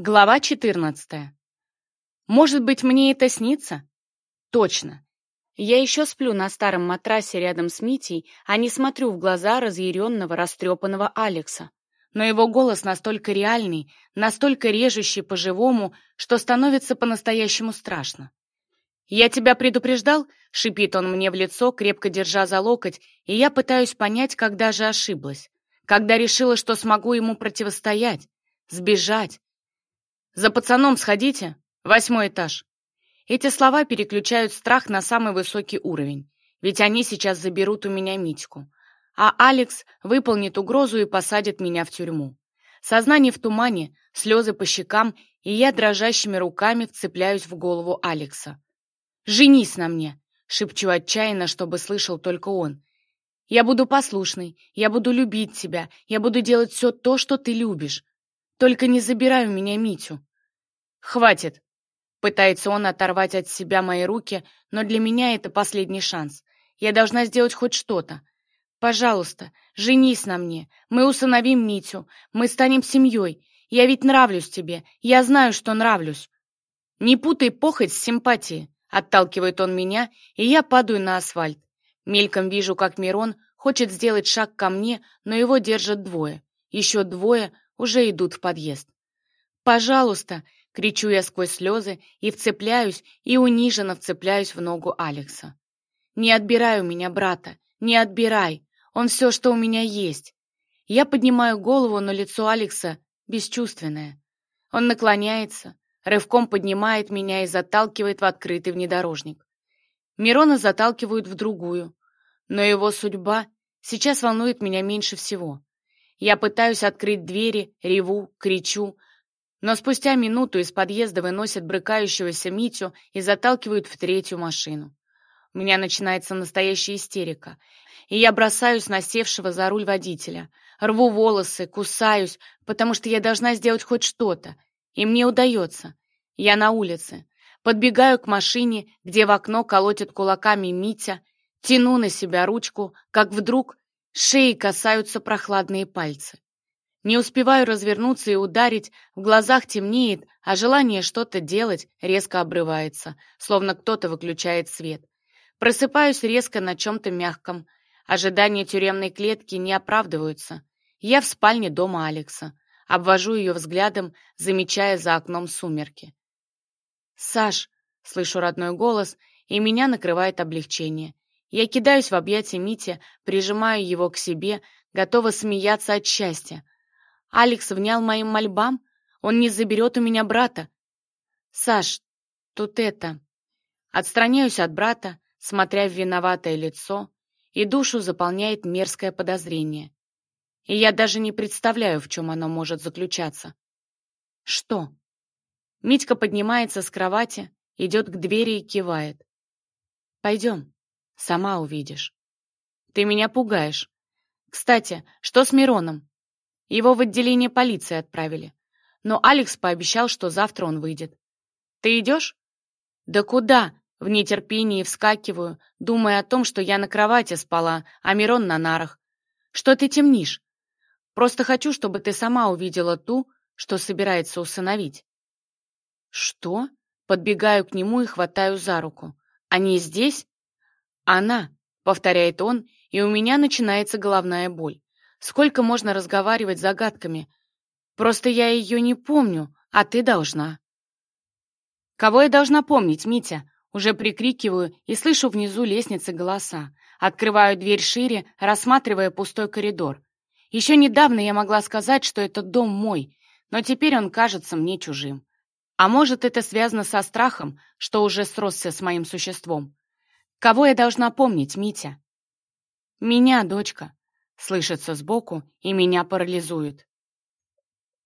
Глава 14. Может быть, мне это снится? Точно. Я еще сплю на старом матрасе рядом с Митей, а не смотрю в глаза разъяренного, растрепанного Алекса. Но его голос настолько реальный, настолько режущий по-живому, что становится по-настоящему страшно. «Я тебя предупреждал?» — шипит он мне в лицо, крепко держа за локоть, и я пытаюсь понять, когда же ошиблась. Когда решила, что смогу ему противостоять, сбежать, «За пацаном сходите. Восьмой этаж». Эти слова переключают страх на самый высокий уровень, ведь они сейчас заберут у меня Митьку. А Алекс выполнит угрозу и посадит меня в тюрьму. Сознание в тумане, слезы по щекам, и я дрожащими руками вцепляюсь в голову Алекса. «Женись на мне!» — шепчу отчаянно, чтобы слышал только он. «Я буду послушной, я буду любить тебя, я буду делать все то, что ты любишь. Только не забирай у меня Митю. Хватит. Пытается он оторвать от себя мои руки, но для меня это последний шанс. Я должна сделать хоть что-то. Пожалуйста, женись на мне. Мы усыновим Митю. Мы станем семьей. Я ведь нравлюсь тебе. Я знаю, что нравлюсь. Не путай похоть с симпатией. Отталкивает он меня, и я падаю на асфальт. Мельком вижу, как Мирон хочет сделать шаг ко мне, но его держат двое. Еще двое уже идут в подъезд. «Пожалуйста!» — кричу я сквозь слезы и вцепляюсь, и униженно вцепляюсь в ногу Алекса. «Не отбирай у меня брата! Не отбирай! Он все, что у меня есть!» Я поднимаю голову, но лицо Алекса бесчувственное. Он наклоняется, рывком поднимает меня и заталкивает в открытый внедорожник. Мирона заталкивают в другую, но его судьба сейчас волнует меня меньше всего. Я пытаюсь открыть двери, реву, кричу, но спустя минуту из подъезда выносят брыкающегося Митю и заталкивают в третью машину. У меня начинается настоящая истерика, и я бросаюсь на севшего за руль водителя, рву волосы, кусаюсь, потому что я должна сделать хоть что-то, и мне удается. Я на улице, подбегаю к машине, где в окно колотит кулаками Митя, тяну на себя ручку, как вдруг Шеи касаются прохладные пальцы. Не успеваю развернуться и ударить, в глазах темнеет, а желание что-то делать резко обрывается, словно кто-то выключает свет. Просыпаюсь резко на чем-то мягком. Ожидания тюремной клетки не оправдываются. Я в спальне дома Алекса. Обвожу ее взглядом, замечая за окном сумерки. «Саш!» — слышу родной голос, и меня накрывает облегчение. Я кидаюсь в объятия Мити, прижимаю его к себе, готова смеяться от счастья. Алекс внял моим мольбам, он не заберет у меня брата. Саш, тут это... Отстраняюсь от брата, смотря в виноватое лицо, и душу заполняет мерзкое подозрение. И я даже не представляю, в чем оно может заключаться. Что? Митька поднимается с кровати, идет к двери и кивает. Пойдем. Сама увидишь. Ты меня пугаешь. Кстати, что с Мироном? Его в отделение полиции отправили. Но Алекс пообещал, что завтра он выйдет. Ты идешь? Да куда? В нетерпении вскакиваю, думая о том, что я на кровати спала, а Мирон на нарах. Что ты темнишь? Просто хочу, чтобы ты сама увидела ту, что собирается усыновить. Что? Подбегаю к нему и хватаю за руку. Они здесь? «Она», — повторяет он, и у меня начинается головная боль. Сколько можно разговаривать загадками? Просто я ее не помню, а ты должна. Кого я должна помнить, Митя? Уже прикрикиваю и слышу внизу лестницы голоса. Открываю дверь шире, рассматривая пустой коридор. Еще недавно я могла сказать, что этот дом мой, но теперь он кажется мне чужим. А может, это связано со страхом, что уже сросся с моим существом. Кого я должна помнить, Митя? Меня, дочка. Слышится сбоку, и меня парализует.